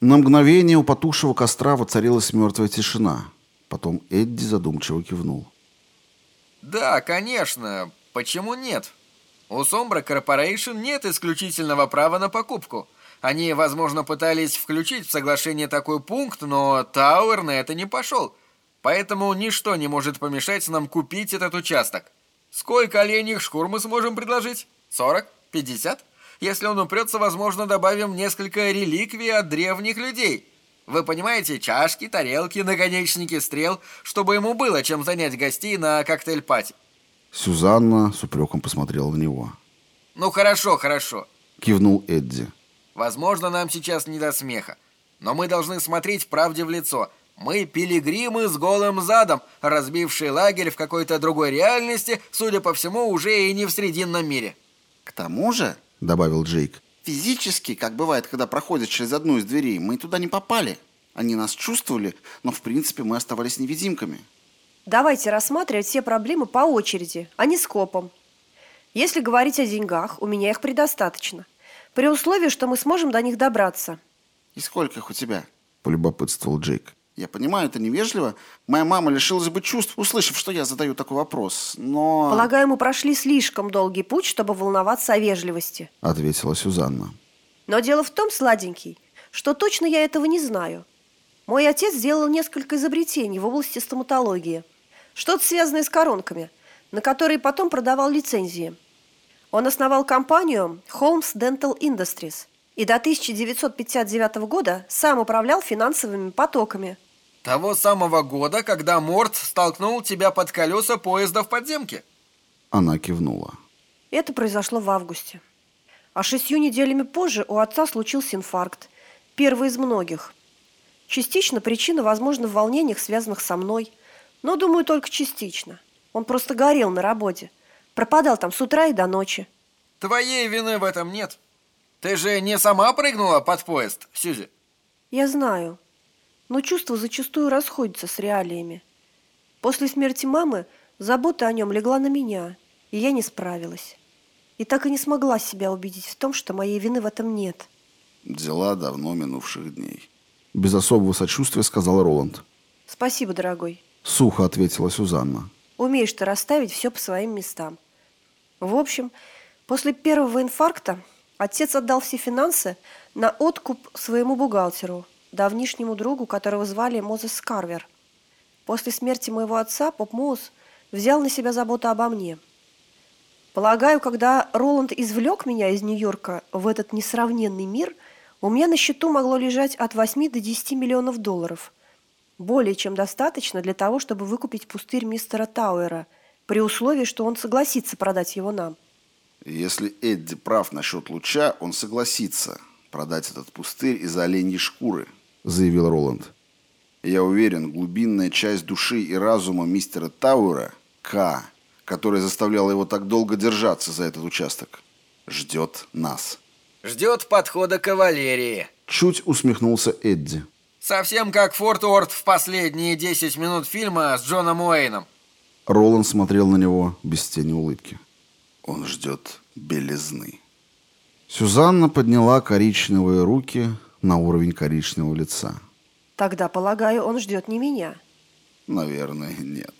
На мгновение у потухшего костра воцарилась мертвая тишина. Потом Эдди задумчиво кивнул. Да, конечно. Почему нет? У Sombra Corporation нет исключительного права на покупку. Они, возможно, пытались включить в соглашение такой пункт, но Тауэр на это не пошел. Поэтому ничто не может помешать нам купить этот участок. Сколько оленьих шкур мы сможем предложить? 40? 50? Если он упрется, возможно, добавим несколько реликвий от древних людей. Вы понимаете, чашки, тарелки, наконечники стрел, чтобы ему было чем занять гостей на коктейль-пати. Сюзанна с упреком посмотрела на него. «Ну хорошо, хорошо», — кивнул Эдди. «Возможно, нам сейчас не до смеха, но мы должны смотреть правде в лицо. Мы пилигримы с голым задом, разбившие лагерь в какой-то другой реальности, судя по всему, уже и не в Срединном мире». «К тому же», — добавил Джейк, «физически, как бывает, когда проходят через одну из дверей, мы туда не попали. Они нас чувствовали, но в принципе мы оставались невидимками». Давайте рассматривать все проблемы по очереди, а не скопом. Если говорить о деньгах, у меня их предостаточно. При условии, что мы сможем до них добраться. «И сколько их у тебя?» – полюбопытствовал Джейк. «Я понимаю, это невежливо. Моя мама лишилась бы чувств, услышав, что я задаю такой вопрос, но...» «Полагаю, мы прошли слишком долгий путь, чтобы волноваться о вежливости», – ответила Сюзанна. «Но дело в том, сладенький, что точно я этого не знаю. Мой отец сделал несколько изобретений в области стоматологии – что-то связанное с коронками, на которые потом продавал лицензии. Он основал компанию Holmes Dental Industries и до 1959 года сам управлял финансовыми потоками. Того самого года, когда Морт столкнул тебя под колеса поезда в подземке? Она кивнула. Это произошло в августе. А шестью неделями позже у отца случился инфаркт. Первый из многих. Частично причина, возможно, в волнениях, связанных со мной – но, думаю, только частично. Он просто горел на работе. Пропадал там с утра и до ночи. Твоей вины в этом нет. Ты же не сама прыгнула под поезд, Сьюзи? Я знаю. Но чувства зачастую расходятся с реалиями. После смерти мамы забота о нем легла на меня, и я не справилась. И так и не смогла себя убедить в том, что моей вины в этом нет. Дела давно минувших дней. Без особого сочувствия сказал Роланд. Спасибо, дорогой. Сухо ответила Сюзанна. Умеешь ты расставить все по своим местам. В общем, после первого инфаркта отец отдал все финансы на откуп своему бухгалтеру, давнишнему другу, которого звали Мозес Карвер. После смерти моего отца Поп Моус взял на себя заботу обо мне. Полагаю, когда Роланд извлек меня из Нью-Йорка в этот несравненный мир, у меня на счету могло лежать от 8 до 10 миллионов долларов – более чем достаточно для того, чтобы выкупить пустырь мистера Тауэра, при условии, что он согласится продать его нам. Если Эдди прав насчет луча, он согласится продать этот пустырь из оленьей шкуры, заявил Роланд. Я уверен, глубинная часть души и разума мистера Тауэра, К, которая заставляла его так долго держаться за этот участок, ждет нас. Ждет подхода кавалерии. Чуть усмехнулся Эдди. Совсем как Форт Уорд в последние 10 минут фильма с Джоном Уэйном. Роланд смотрел на него без тени улыбки. Он ждет белизны. Сюзанна подняла коричневые руки на уровень коричневого лица. Тогда, полагаю, он ждет не меня. Наверное, нет.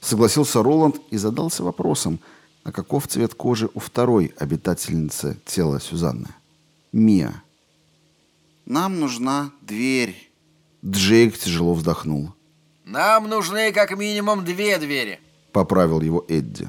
Согласился Роланд и задался вопросом, а каков цвет кожи у второй обитательницы тела Сюзанны? Мия. Нам нужна дверь. Джейк тяжело вздохнул. «Нам нужны как минимум две двери», — поправил его Эдди.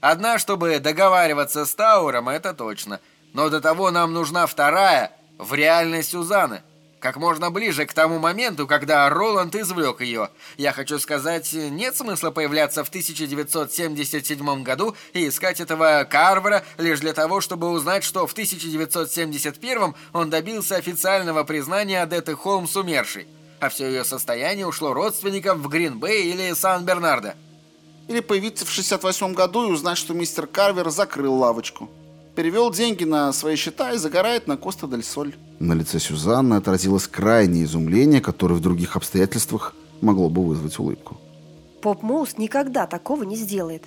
«Одна, чтобы договариваться с Тауром, это точно. Но до того нам нужна вторая, в реальной Сюзанны. Как можно ближе к тому моменту, когда Роланд извлек ее. Я хочу сказать, нет смысла появляться в 1977 году и искать этого Карвера лишь для того, чтобы узнать, что в 1971 он добился официального признания Адетты Холмс умершей а все ее состояние ушло родственникам в Грин-Бэй или Сан-Бернардо. Или появиться в 68 году и узнать, что мистер Карвер закрыл лавочку. Перевел деньги на свои счета и загорает на Коста-дель-Соль. На лице Сюзанны отразилось крайнее изумление, которое в других обстоятельствах могло бы вызвать улыбку. Поп Моус никогда такого не сделает.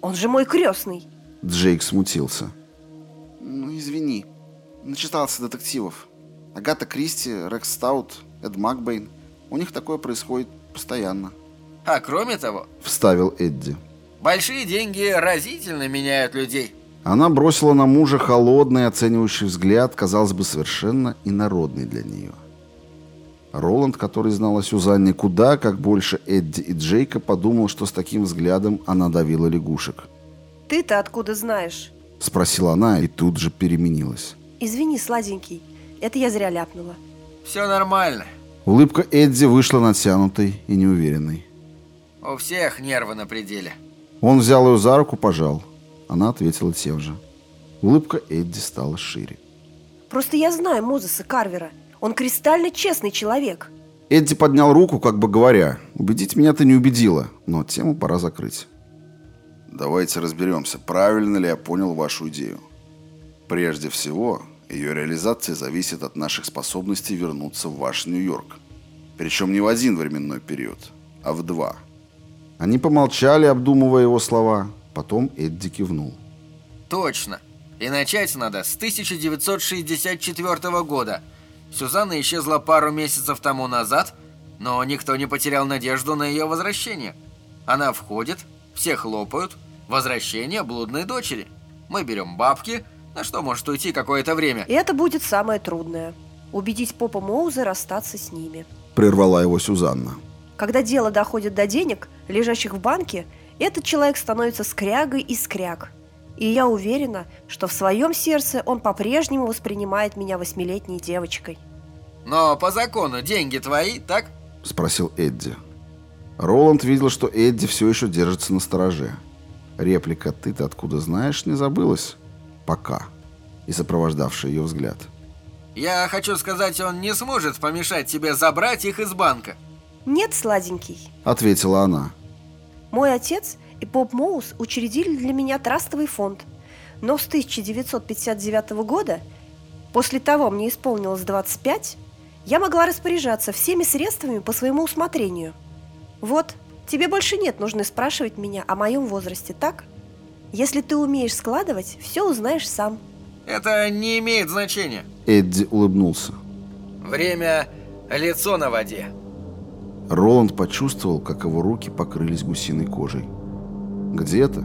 Он же мой крестный. Джейк смутился. Ну, извини. Начитался детективов. Агата Кристи, Рекс Стаут, Эд Макбейн. У них такое происходит постоянно. А кроме того, Вставил Эдди. большие деньги разительно меняют людей. Она бросила на мужа холодный оценивающий взгляд, казалось бы, совершенно инородный для нее. Роланд, который знал о Сюзанне куда, как больше Эдди и Джейка, подумал, что с таким взглядом она давила лягушек. Ты-то откуда знаешь? Спросила она и тут же переменилась. Извини, сладенький, это я зря ляпнула. Все нормально. Улыбка Эдди вышла натянутой и неуверенной. У всех нервы на пределе. Он взял ее за руку, пожал. Она ответила тем же. Улыбка Эдди стала шире. Просто я знаю Мозеса Карвера. Он кристально честный человек. Эдди поднял руку, как бы говоря, «Убедить меня ты не убедила, но тему пора закрыть». Давайте разберемся, правильно ли я понял вашу идею. Прежде всего, ее реализация зависит от наших способностей вернуться в ваш Нью-Йорк. Причем не в один временной период, а в два. Они помолчали, обдумывая его слова. Потом Эдди кивнул. Точно. И начать надо с 1964 года. Сюзанна исчезла пару месяцев тому назад, но никто не потерял надежду на ее возвращение. Она входит, все хлопают. Возвращение блудной дочери. Мы берем бабки, на что может уйти какое-то время. И это будет самое трудное. Убедить Попа Моуза расстаться с ними. Прервала его Сюзанна. Когда дело доходит до денег, лежащих в банке, этот человек становится скрягой и скряг. И я уверена, что в своем сердце он по-прежнему воспринимает меня восьмилетней девочкой. Но по закону деньги твои, так? Спросил Эдди. Роланд видел, что Эдди все еще держится на стороже. Реплика «ты-то откуда знаешь» не забылась. Пока. И сопровождавший ее взгляд. Я хочу сказать, он не сможет помешать тебе забрать их из банка. Нет, сладенький. Ответила она. Мой отец и Поп Моус учредили для меня трастовый фонд. Но с 1959 года, после того мне исполнилось 25, я могла распоряжаться всеми средствами по своему усмотрению. Вот, тебе больше нет нужды спрашивать меня о моем возрасте, так? Если ты умеешь складывать, все узнаешь сам. Это не имеет значения. Эдди улыбнулся. Время – лицо на воде. Роланд почувствовал, как его руки покрылись гусиной кожей. Где-то,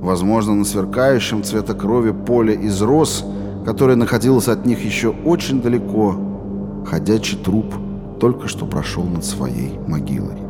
возможно, на сверкающем цвета крови поле из роз, которое находилось от них еще очень далеко, ходячий труп только что прошел над своей могилой.